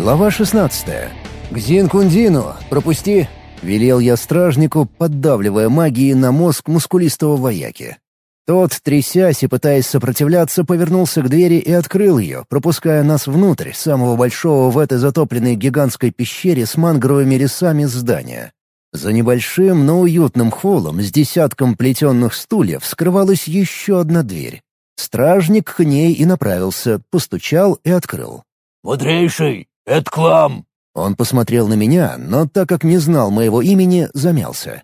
Глава 16. «К Зинкундину! Пропусти!» — велел я стражнику, поддавливая магией на мозг мускулистого вояки. Тот, трясясь и пытаясь сопротивляться, повернулся к двери и открыл ее, пропуская нас внутрь самого большого в этой затопленной гигантской пещере с мангровыми лесами здания. За небольшим, но уютным холлом с десятком плетенных стульев скрывалась еще одна дверь. Стражник к ней и направился, постучал и открыл. «Мудрейший, это к вам!» Он посмотрел на меня, но так как не знал моего имени, замялся.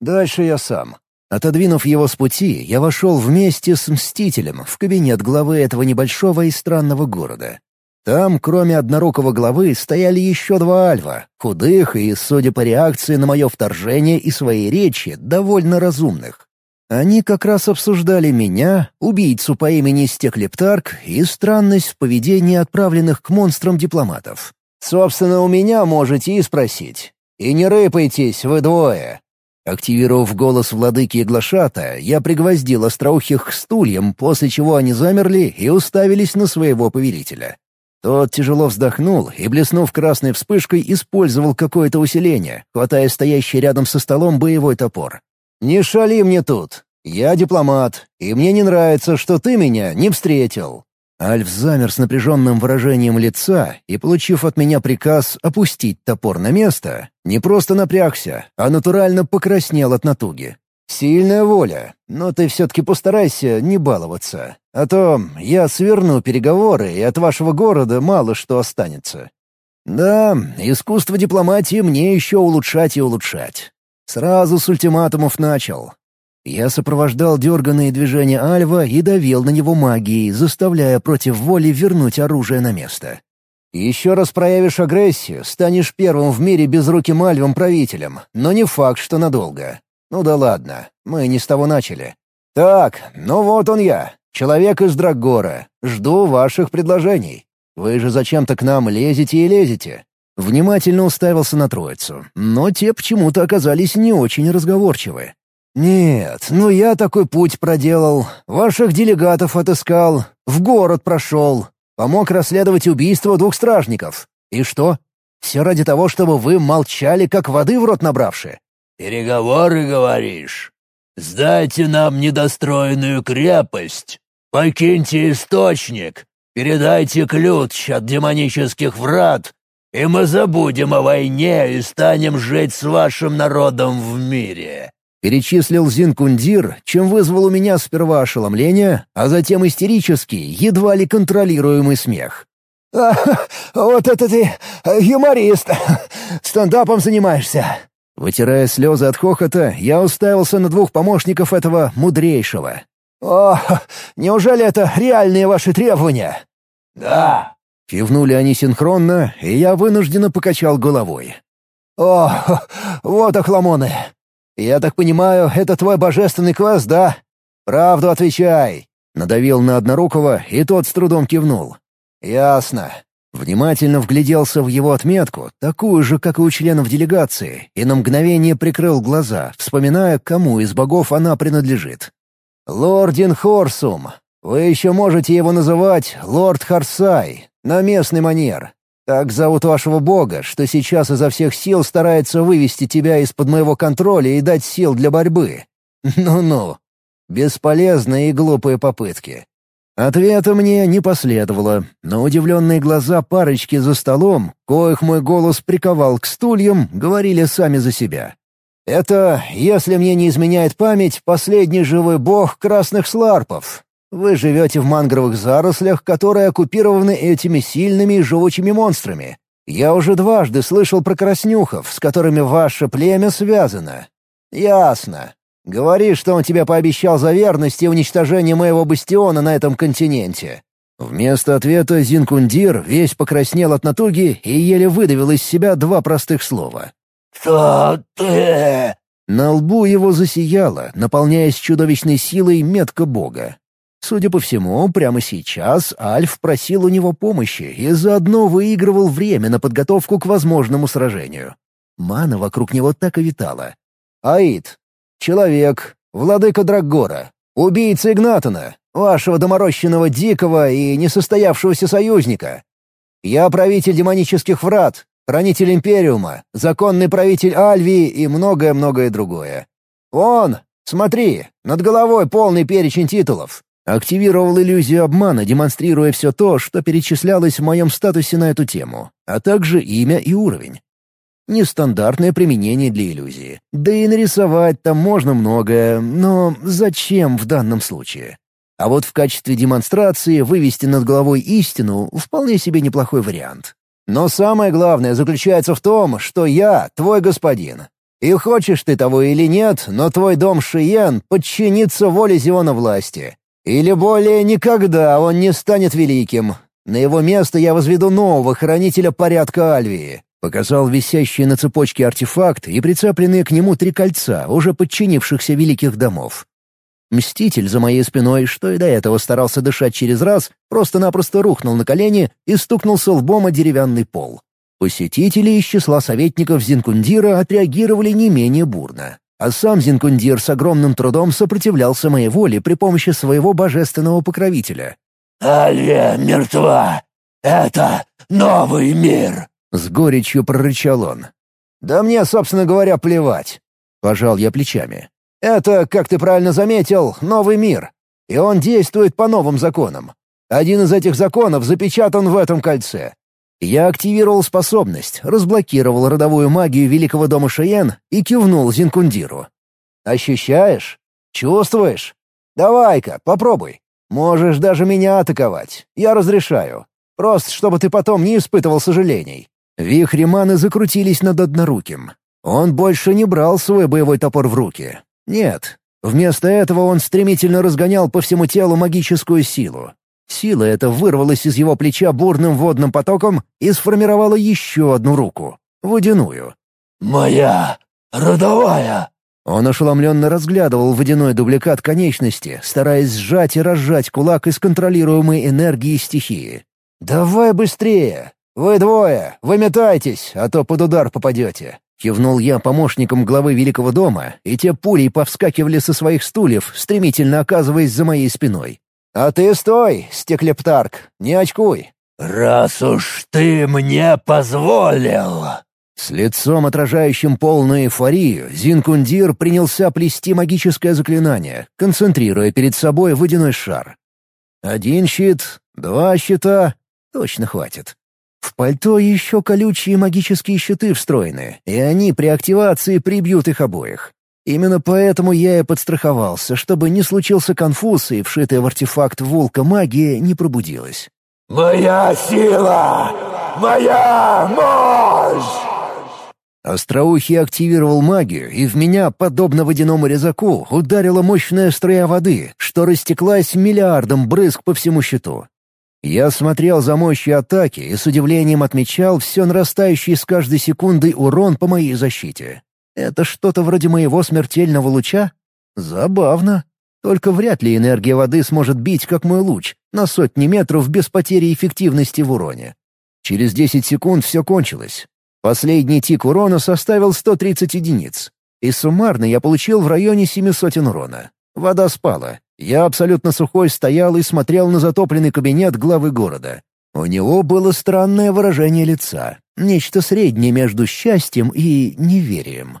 Дальше я сам. Отодвинув его с пути, я вошел вместе с Мстителем в кабинет главы этого небольшого и странного города. Там, кроме однорукого главы, стояли еще два альва, худых и, судя по реакции на мое вторжение и своей речи, довольно разумных. Они как раз обсуждали меня, убийцу по имени Стеклептарк и странность в поведении отправленных к монстрам дипломатов. «Собственно, у меня можете и спросить. И не рыпайтесь, вы двое!» Активировав голос владыки Глашата, я пригвоздил остроухих к стульям, после чего они замерли и уставились на своего повелителя. Тот тяжело вздохнул и, блеснув красной вспышкой, использовал какое-то усиление, хватая стоящий рядом со столом боевой топор. «Не шали мне тут. Я дипломат, и мне не нравится, что ты меня не встретил». Альф замер с напряженным выражением лица и, получив от меня приказ опустить топор на место, не просто напрягся, а натурально покраснел от натуги. «Сильная воля, но ты все-таки постарайся не баловаться, а то я сверну переговоры, и от вашего города мало что останется». «Да, искусство дипломатии мне еще улучшать и улучшать. Сразу с ультиматумов начал. Я сопровождал дерганные движения Альва и давил на него магией, заставляя против воли вернуть оружие на место. «Еще раз проявишь агрессию, станешь первым в мире безруким Альвом-правителем, но не факт, что надолго. Ну да ладно, мы не с того начали. Так, ну вот он я, человек из Драггора. Жду ваших предложений. Вы же зачем-то к нам лезете и лезете. Внимательно уставился на троицу, но те почему-то оказались не очень разговорчивы. «Нет, ну я такой путь проделал, ваших делегатов отыскал, в город прошел, помог расследовать убийство двух стражников. И что? Все ради того, чтобы вы молчали, как воды в рот набравши?» «Переговоры, говоришь? Сдайте нам недостроенную крепость, покиньте источник, передайте ключ от демонических врат и мы забудем о войне и станем жить с вашим народом в мире». Перечислил Зинкундир, чем вызвал у меня сперва ошеломление, а затем истерический, едва ли контролируемый смех. «А, вот это ты юморист! Стендапом занимаешься!» Вытирая слезы от хохота, я уставился на двух помощников этого мудрейшего. «О, неужели это реальные ваши требования?» «Да», Кивнули они синхронно, и я вынужденно покачал головой. «О, вот охламоны! Я так понимаю, это твой божественный квест, да? Правду отвечай!» Надавил на Однорукого, и тот с трудом кивнул. «Ясно». Внимательно вгляделся в его отметку, такую же, как и у членов делегации, и на мгновение прикрыл глаза, вспоминая, кому из богов она принадлежит. «Лордин Хорсум. Вы еще можете его называть Лорд Харсай, на местный манер. Так зовут вашего бога, что сейчас изо всех сил старается вывести тебя из-под моего контроля и дать сил для борьбы. Ну-ну. Бесполезные и глупые попытки. Ответа мне не последовало, но удивленные глаза парочки за столом, коих мой голос приковал к стульям, говорили сами за себя. «Это, если мне не изменяет память, последний живой бог красных сларпов, вы живете в мангровых зарослях, которые оккупированы этими сильными и живучими монстрами. Я уже дважды слышал про краснюхов, с которыми ваше племя связано. Ясно. Говори, что он тебе пообещал за верность и уничтожение моего бастиона на этом континенте». Вместо ответа Зинкундир весь покраснел от натуги и еле выдавил из себя два простых слова. «Кто ты?» На лбу его засияло, наполняясь чудовищной силой метка бога. Судя по всему, прямо сейчас Альф просил у него помощи и заодно выигрывал время на подготовку к возможному сражению. Мана вокруг него так и витала. «Аид, человек, владыка Драггора, убийца Игнатона, вашего доморощенного дикого и несостоявшегося союзника. Я правитель демонических врат, хранитель Империума, законный правитель Альвии и многое-многое другое. Вон, смотри, над головой полный перечень титулов. Активировал иллюзию обмана, демонстрируя все то, что перечислялось в моем статусе на эту тему, а также имя и уровень. Нестандартное применение для иллюзии. Да и нарисовать там можно многое, но зачем в данном случае? А вот в качестве демонстрации вывести над головой истину — вполне себе неплохой вариант. Но самое главное заключается в том, что я твой господин. И хочешь ты того или нет, но твой дом Шиен подчинится воле Зиона власти. Или более никогда он не станет великим. На его место я возведу нового хранителя порядка Альвии. Показал висящий на цепочке артефакт и прицепленные к нему три кольца, уже подчинившихся великих домов. Мститель за моей спиной, что и до этого старался дышать через раз, просто-напросто рухнул на колени и стукнулся лбом о деревянный пол. Посетители из числа советников Зинкундира отреагировали не менее бурно. А сам Зинкундир с огромным трудом сопротивлялся моей воле при помощи своего божественного покровителя. «Алия мертва! Это новый мир!» — с горечью прорычал он. «Да мне, собственно говоря, плевать». Пожал я плечами. «Это, как ты правильно заметил, новый мир. И он действует по новым законам. Один из этих законов запечатан в этом кольце. Я активировал способность, разблокировал родовую магию Великого дома Шиен и кивнул Зинкундиру. «Ощущаешь? Чувствуешь? Давай-ка, попробуй. Можешь даже меня атаковать. Я разрешаю. Просто чтобы ты потом не испытывал сожалений. Вихри маны закрутились над одноруким. Он больше не брал свой боевой топор в руки. Нет. Вместо этого он стремительно разгонял по всему телу магическую силу. Сила эта вырвалась из его плеча бурным водным потоком и сформировала еще одну руку — водяную. «Моя родовая!» Он ошеломленно разглядывал водяной дубликат конечности, стараясь сжать и разжать кулак из контролируемой энергии стихии. «Давай быстрее! «Вы двое, выметайтесь, а то под удар попадете!» Кивнул я помощникам главы Великого дома, и те пулей повскакивали со своих стульев, стремительно оказываясь за моей спиной. «А ты стой, стеклептарк, не очкуй!» «Раз уж ты мне позволил!» С лицом, отражающим полную эйфорию, Зинкундир принялся плести магическое заклинание, концентрируя перед собой водяной шар. Один щит, два щита — точно хватит. В пальто еще колючие магические щиты встроены, и они при активации прибьют их обоих. Именно поэтому я и подстраховался, чтобы не случился конфуз, и вшитая в артефакт волка магия не пробудилась. «Моя сила! Моя мощь!» Остроухий активировал магию, и в меня, подобно водяному резаку, ударила мощная струя воды, что растеклась миллиардом брызг по всему щиту. Я смотрел за мощью атаки и с удивлением отмечал все нарастающий с каждой секундой урон по моей защите. Это что-то вроде моего смертельного луча? Забавно. Только вряд ли энергия воды сможет бить, как мой луч, на сотни метров без потери эффективности в уроне. Через 10 секунд все кончилось. Последний тик урона составил 130 единиц. И суммарно я получил в районе 700 урона. Вода спала, я абсолютно сухой стоял и смотрел на затопленный кабинет главы города. У него было странное выражение лица, нечто среднее между счастьем и неверием.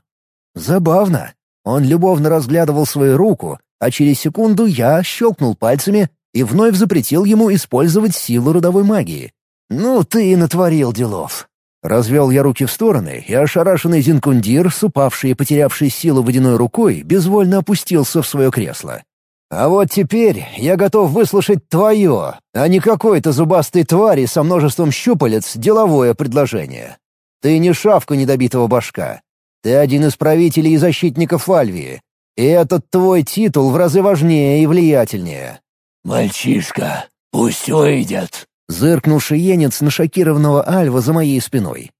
Забавно. Он любовно разглядывал свою руку, а через секунду я щелкнул пальцами и вновь запретил ему использовать силу родовой магии. «Ну ты и натворил делов». Развел я руки в стороны, и ошарашенный Зинкундир, с упавшей и потерявшей силу водяной рукой, безвольно опустился в свое кресло. А вот теперь я готов выслушать твое, а не какой-то зубастой твари со множеством щупалец деловое предложение. Ты не шавка недобитого башка. Ты один из правителей и защитников Альвии. И этот твой титул в разы важнее и влиятельнее». «Мальчишка, пусть уйдет», — зыркнул шиенец на шокированного Альва за моей спиной.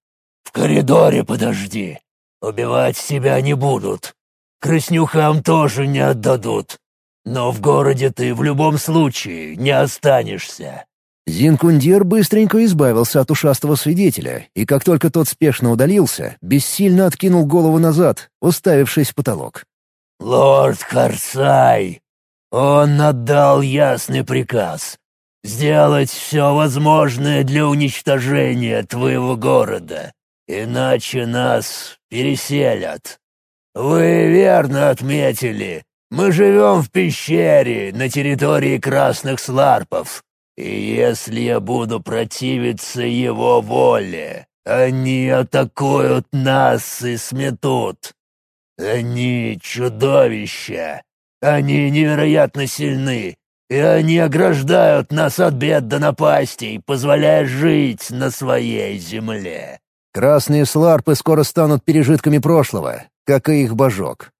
«В коридоре подожди. Убивать себя не будут. Краснюхам тоже не отдадут. Но в городе ты в любом случае не останешься». Зинкундир быстренько избавился от ушастого свидетеля, и как только тот спешно удалился, бессильно откинул голову назад, уставившись в потолок. «Лорд Харсай, он отдал ясный приказ. сделать все возможное для уничтожения твоего города, иначе нас переселят. Вы верно отметили, мы живем в пещере на территории красных сларпов, и если я буду противиться его воле, они атакуют нас и сметут. Они чудовища, они невероятно сильны, и они ограждают нас от бед до напастей, позволяя жить на своей земле». «Красные сларпы скоро станут пережитками прошлого, как и их божок.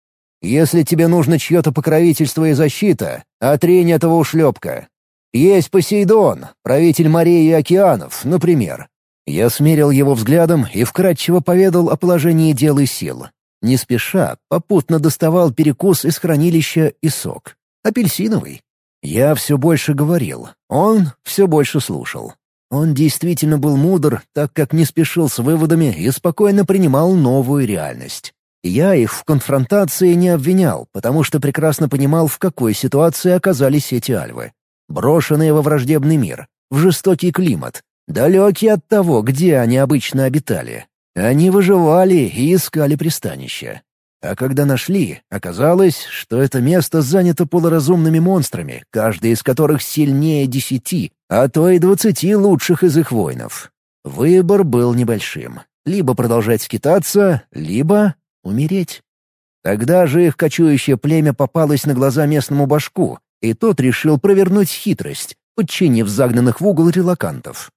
Если тебе нужно чье-то покровительство и защита, отрень этого ушлепка. Есть Посейдон, правитель морей и океанов, например». Я смерил его взглядом и вкратчиво поведал о положении дел и сил. Не спеша, попутно доставал перекус из хранилища и сок. Апельсиновый. Я все больше говорил, он все больше слушал. Он действительно был мудр, так как не спешил с выводами и спокойно принимал новую реальность. Я их в конфронтации не обвинял, потому что прекрасно понимал, в какой ситуации оказались эти альвы. Брошенные во враждебный мир, в жестокий климат, далекие от того, где они обычно обитали. Они выживали и искали пристанище. А когда нашли, оказалось, что это место занято полуразумными монстрами, каждый из которых сильнее десяти, а то и двадцати лучших из их воинов. Выбор был небольшим. Либо продолжать скитаться, либо умереть. Тогда же их кочующее племя попалось на глаза местному башку, и тот решил провернуть хитрость, подчинив загнанных в угол релакантов.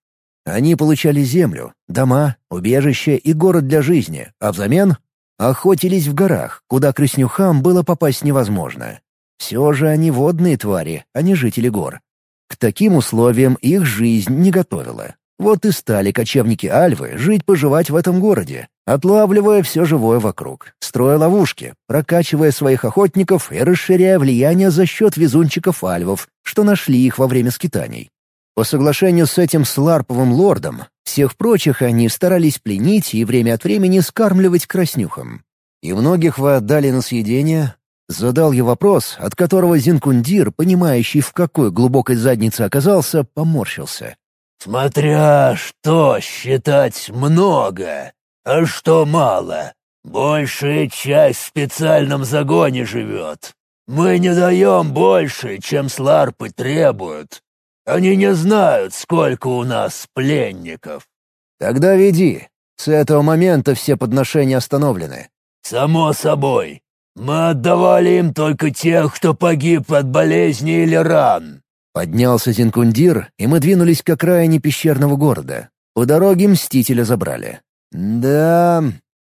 Они получали землю, дома, убежище и город для жизни, а взамен Охотились в горах, куда крыснюхам было попасть невозможно. Все же они водные твари, а не жители гор. К таким условиям их жизнь не готовила. Вот и стали кочевники Альвы жить-поживать в этом городе, отлавливая все живое вокруг, строя ловушки, прокачивая своих охотников и расширяя влияние за счет везунчиков Альвов, что нашли их во время скитаний. По соглашению с этим сларповым лордом, всех прочих они старались пленить и время от времени скармливать краснюхам. И многих вы отдали на съедение? Задал я вопрос, от которого Зинкундир, понимающий, в какой глубокой заднице оказался, поморщился. «Смотря что считать много, а что мало. Большая часть в специальном загоне живет. Мы не даем больше, чем сларпы требуют. Они не знают, сколько у нас пленников». «Тогда веди. С этого момента все подношения остановлены». «Само собой. Мы отдавали им только тех, кто погиб от болезни или ран». Поднялся Зинкундир, и мы двинулись к окраине пещерного города. По дороге Мстителя забрали. «Да...»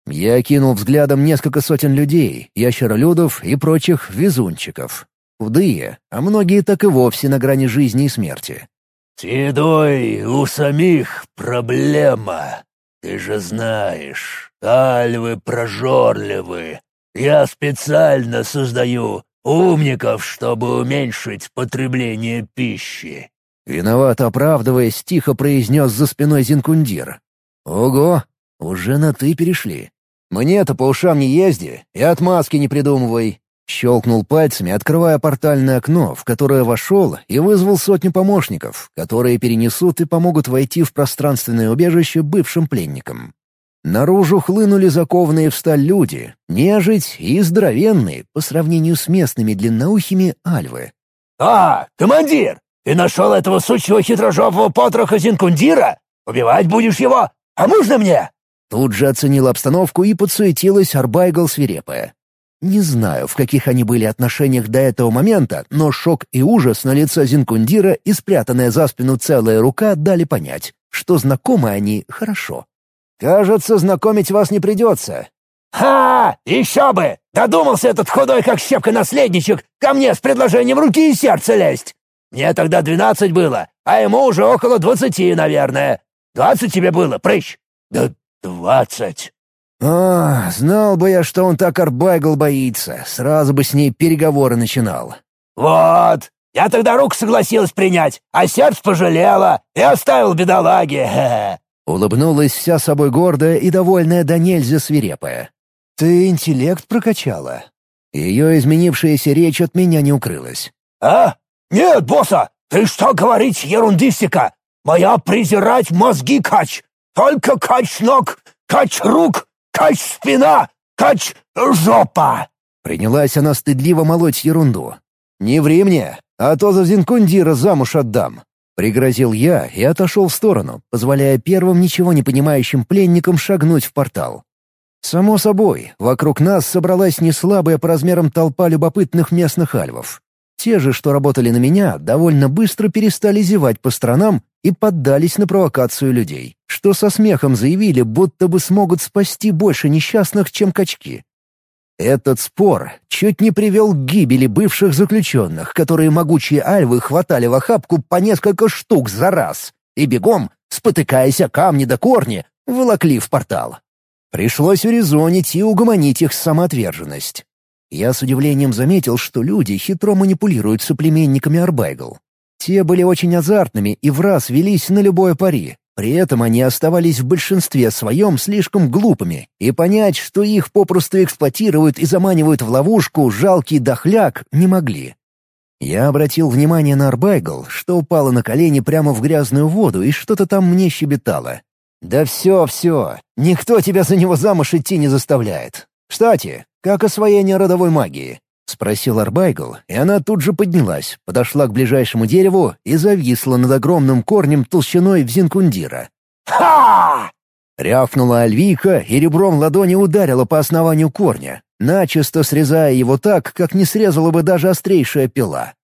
Я кинул взглядом несколько сотен людей, ящеролюдов и прочих везунчиков. Худые, а многие так и вовсе на грани жизни и смерти. «С едой у самих проблема. Ты же знаешь, альвы прожорливы. Я специально создаю умников, чтобы уменьшить потребление пищи». Виноват оправдываясь, тихо произнес за спиной Зинкундир. «Ого, уже на «ты» перешли. Мне-то по ушам не езди и отмазки не придумывай. Щелкнул пальцами, открывая портальное окно, в которое вошел и вызвал сотню помощников, которые перенесут и помогут войти в пространственное убежище бывшим пленникам. Наружу хлынули закованные в сталь люди, нежить и здоровенные по сравнению с местными длинноухими альвы. «А, командир, ты нашел этого сучьего хитрожопого потроха Зинкундира? Убивать будешь его? А можно мне?» Тут же оценила обстановку и подсуетилась Арбайгл свирепая. Не знаю, в каких они были отношениях до этого момента, но шок и ужас на лице Зинкундира и спрятанная за спину целая рука дали понять, что знакомы они хорошо. «Кажется, знакомить вас не придется». «Ха! Еще бы! Додумался этот худой как щепка наследничек ко мне с предложением руки и сердца лезть! Мне тогда двенадцать было, а ему уже около двадцати, наверное. Двадцать тебе было, прыщ?» «Да двадцать!» «А, знал бы я, что он так Арбайгл боится, сразу бы с ней переговоры начинал». «Вот! Я тогда руку согласилась принять, а сердце пожалела и оставил бедолаги. Улыбнулась вся собой гордая и довольная до нельзя свирепая. «Ты интеллект прокачала?» Ее изменившаяся речь от меня не укрылась. «А? Нет, босса! Ты что говорить, ерундистика? Моя презирать мозги кач! Только кач ног, кач рук, кач спина, кач жопа!» Принялась она стыдливо молоть ерунду. «Не ври мне, а то за Зинкундира замуж отдам!» Пригрозил я и отошел в сторону, позволяя первым ничего не понимающим пленникам шагнуть в портал. Само собой, вокруг нас собралась неслабая по размерам толпа любопытных местных альвов. Те же, что работали на меня, довольно быстро перестали зевать по сторонам и поддались на провокацию людей, что со смехом заявили, будто бы смогут спасти больше несчастных, чем качки. Этот спор чуть не привел к гибели бывших заключенных, которые могучие альвы хватали в охапку по несколько штук за раз и бегом, спотыкаясь о камни до корни, волокли в портал. Пришлось урезонить и угомонить их самоотверженность. Я с удивлением заметил, что люди хитро манипулируют соплеменниками Арбайгл. Те были очень азартными и в раз велись на любое пари, при этом они оставались в большинстве своем слишком глупыми, и понять, что их попросту эксплуатируют и заманивают в ловушку жалкий дохляк, не могли. Я обратил внимание на Арбайгл, что упала на колени прямо в грязную воду и что-то там мне щебетало. «Да все, все, никто тебя за него замуж идти не заставляет. Кстати, как освоение родовой магии?» — спросил Арбайгл, и она тут же поднялась, подошла к ближайшему дереву и зависла над огромным корнем толщиной в зинкундира. «Ха!» — рявкнула Альвика и ребром ладони ударила по основанию корня, начисто срезая его так, как не срезала бы даже острейшая пила.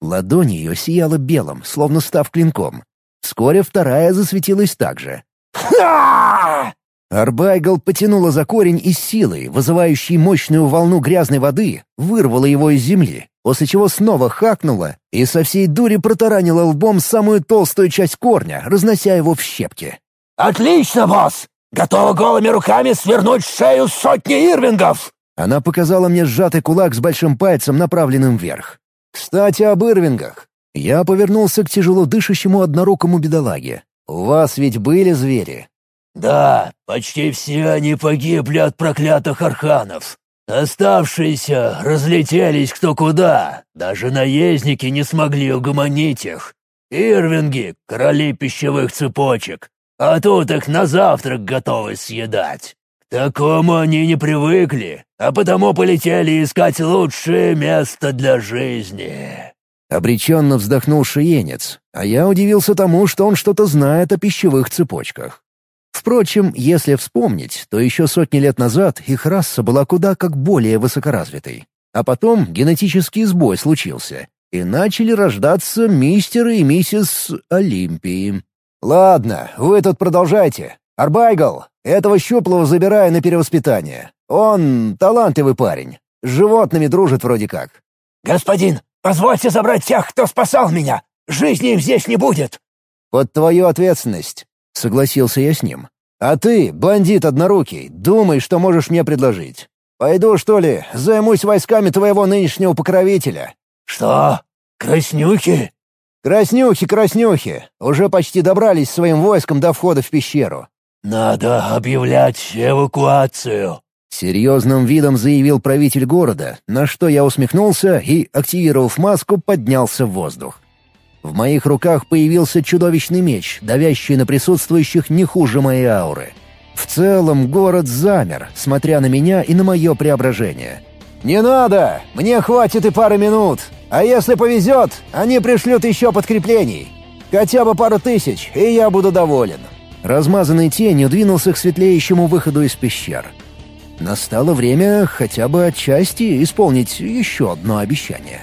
Ладонь ее сияла белым, словно став клинком. Вскоре вторая засветилась так же. «Ха!» Арбайгл потянула за корень и силой, вызывающей мощную волну грязной воды, вырвала его из земли, после чего снова хакнула и со всей дури протаранила лбом самую толстую часть корня, разнося его в щепки. «Отлично, босс! Готова голыми руками свернуть шею сотни ирвингов!» Она показала мне сжатый кулак с большим пальцем, направленным вверх. «Кстати, об ирвингах. Я повернулся к тяжело дышащему однорукому бедолаге. У вас ведь были звери?» «Да, почти все они погибли от проклятых арханов. Оставшиеся разлетелись кто куда, даже наездники не смогли угомонить их. Ирвинги — короли пищевых цепочек, а тут их на завтрак готовы съедать. К такому они не привыкли, а потому полетели искать лучшее место для жизни». Обреченно вздохнул шиенец, а я удивился тому, что он что-то знает о пищевых цепочках. Впрочем, если вспомнить, то еще сотни лет назад их раса была куда как более высокоразвитой. А потом генетический сбой случился, и начали рождаться мистеры и миссис Олимпии. «Ладно, вы тут продолжайте. Арбайгл, этого щуплого забираю на перевоспитание. Он талантливый парень. С животными дружит вроде как». «Господин, позвольте забрать тех, кто спасал меня. Жизни им здесь не будет». «Под твою ответственность. — согласился я с ним. «А ты, бандит однорукий, думай, что можешь мне предложить. Пойду, что ли, займусь войсками твоего нынешнего покровителя». «Что? Краснюхи?» «Краснюхи, краснюхи! Уже почти добрались своим войском до входа в пещеру». «Надо объявлять эвакуацию», — серьезным видом заявил правитель города, на что я усмехнулся и, активировав маску, поднялся в воздух. В моих руках появился чудовищный меч, давящий на присутствующих не хуже моей ауры. В целом город замер, смотря на меня и на мое преображение. «Не надо! Мне хватит и пары минут. А если повезет, они пришлют еще подкреплений. Хотя бы пару тысяч, и я буду доволен». Размазанной тенью двинулся к светлеющему выходу из пещер. Настало время хотя бы отчасти исполнить еще одно обещание.